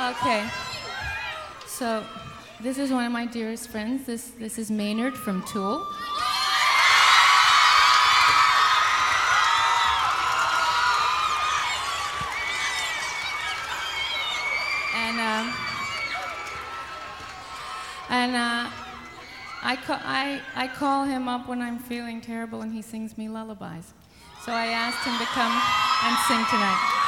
Okay. So, this is one of my dearest friends. This this is Maynard from Tool. And um, and uh, I call I I call him up when I'm feeling terrible, and he sings me lullabies. So I asked him to come and sing tonight.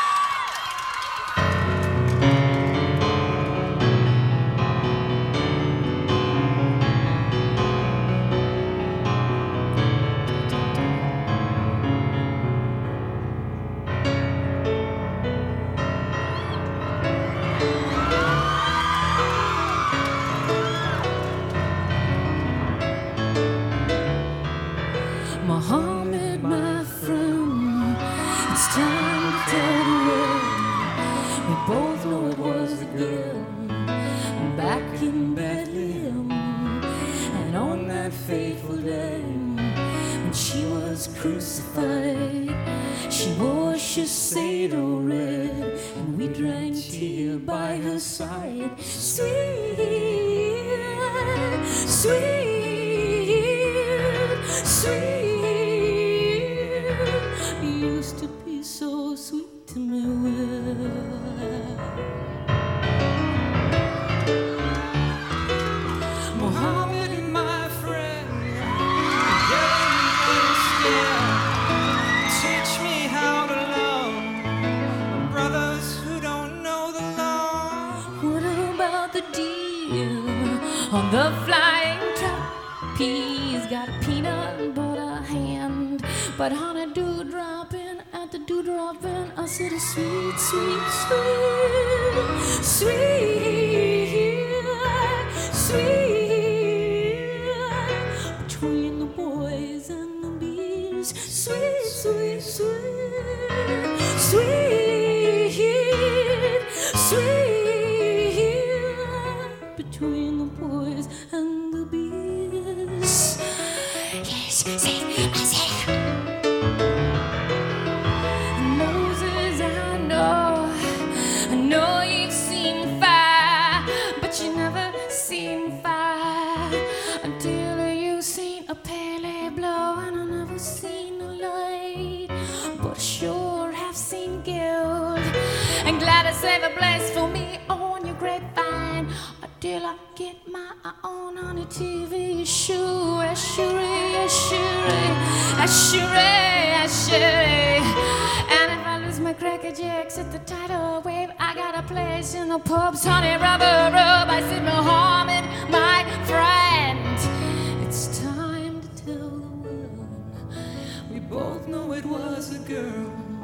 It's time to tell the world. We both know it was again back in Bethlehem, and on that fateful day when she was crucified, she wore Seder red, and we drank tea by her side. Sweet, sweet, deal on the flying trapeze? Got a peanut butter hand, but honey do dropping at the do dropping. I said, sweet, sweet, sweet, sweet, Between the boys and the bees. Yes, say, I say. Moses, I know, I know you've seen fire, but you never seen fire until you've seen a pale blow, and I never seen a light, but sure have seen guild. And glad to save a place for Get my own on a TV show. Ashery, Ashery, Ashery, Ashery. And if I lose my cracker jacks at the tidal wave, I got a place in the pubs, honey, rubber, rub. I said, Mohammed, my friend. It's time to tell the world. We both know it was a girl.